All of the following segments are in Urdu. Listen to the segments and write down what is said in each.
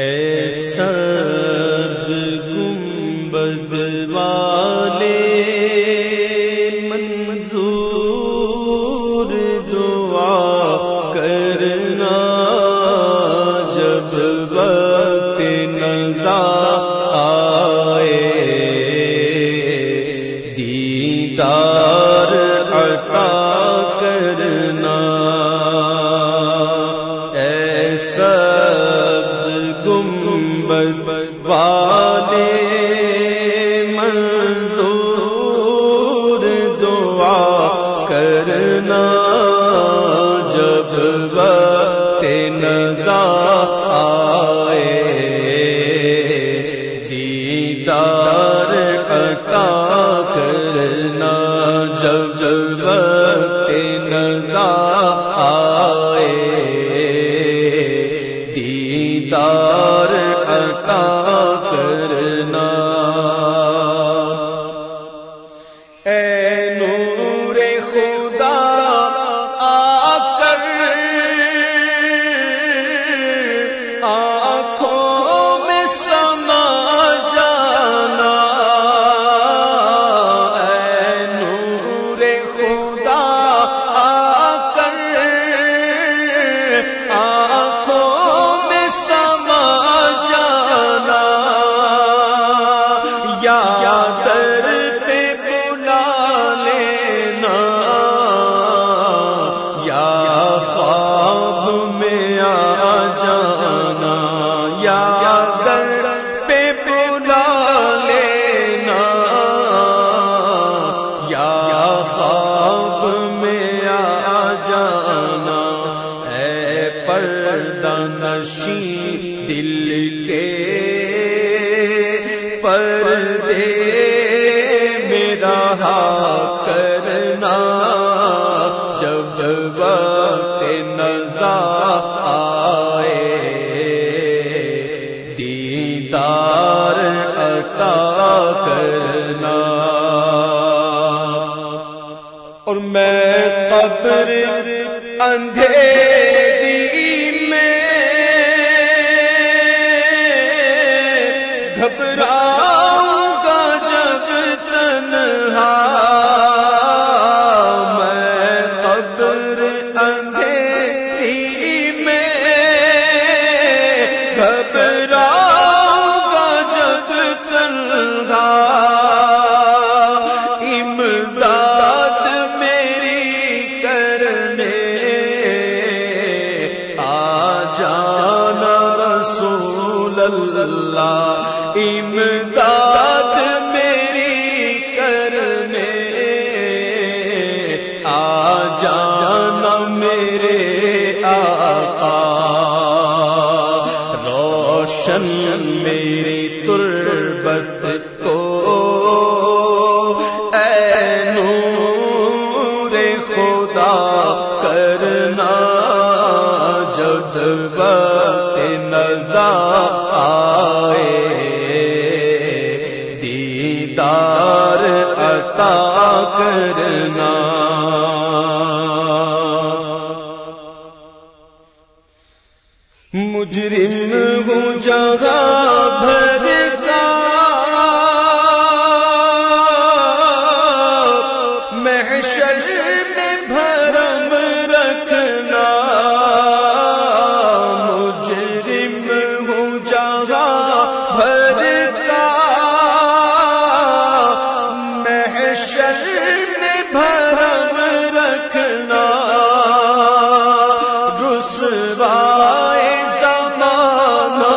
ایسا گنبد جب جب وقت نشی دل کے پردے میرا کرنا، جب جب وقت نزا آئے، دیدار عطا کرنا۔ اور میں قبر اندھیری گھبرا اللہ، امداد میری کرنے آ جانا میرے آقا۔ روشن میری تربت کو۔ اے نور خدا، کرنا جب وقت نزا آئے دیدار عطا کرنا۔ مجرم ہوں جگہ بھر کا محشر میں بھرم رکھنا۔ میں بھرم رکھنا رسوائے زمانہ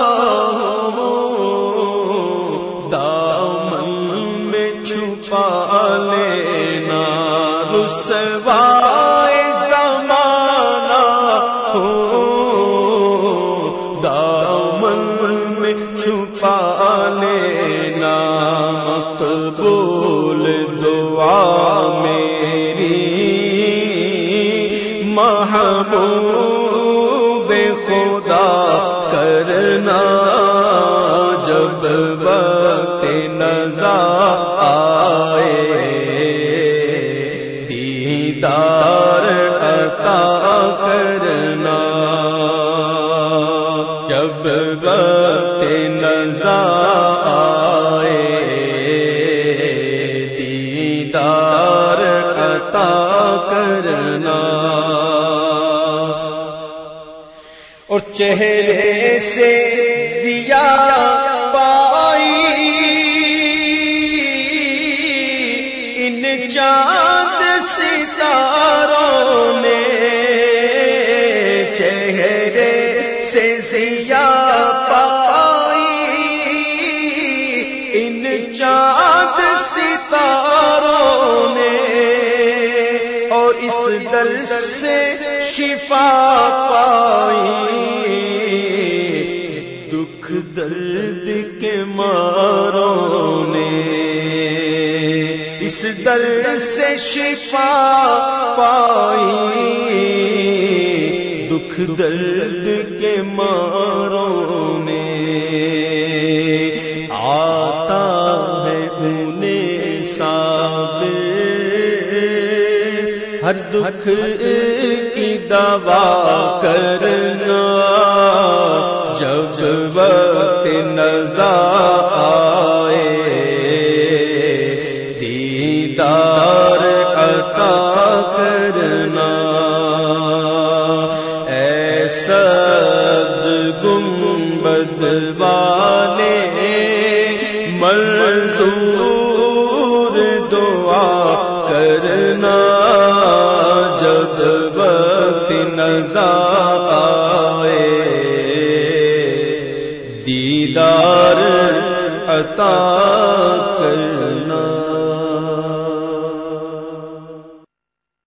دامن میں چھپا لینا رسوائے زمانہ دامن میں چھپا لینا مقبول دعا میری محبوب خدا کرنا اور چہرے سے دیا پائی۔ ان چاند ستاروں نے چہرے سے سیا پائی۔ ان چاند ستاروں نے اور اس دل سے شفا پائی، دکھ درد کے ماروں نے۔ اس درد سے شفا پائی، دکھ درد کے ماروں نے۔ آتا ہے انہیں صابر ہر دکھ دوا کرنا۔ جب وقت نظر آئے دیدار عطا کرنا۔ ایسا گنبد والے منظور نظا آئے دیدار عطا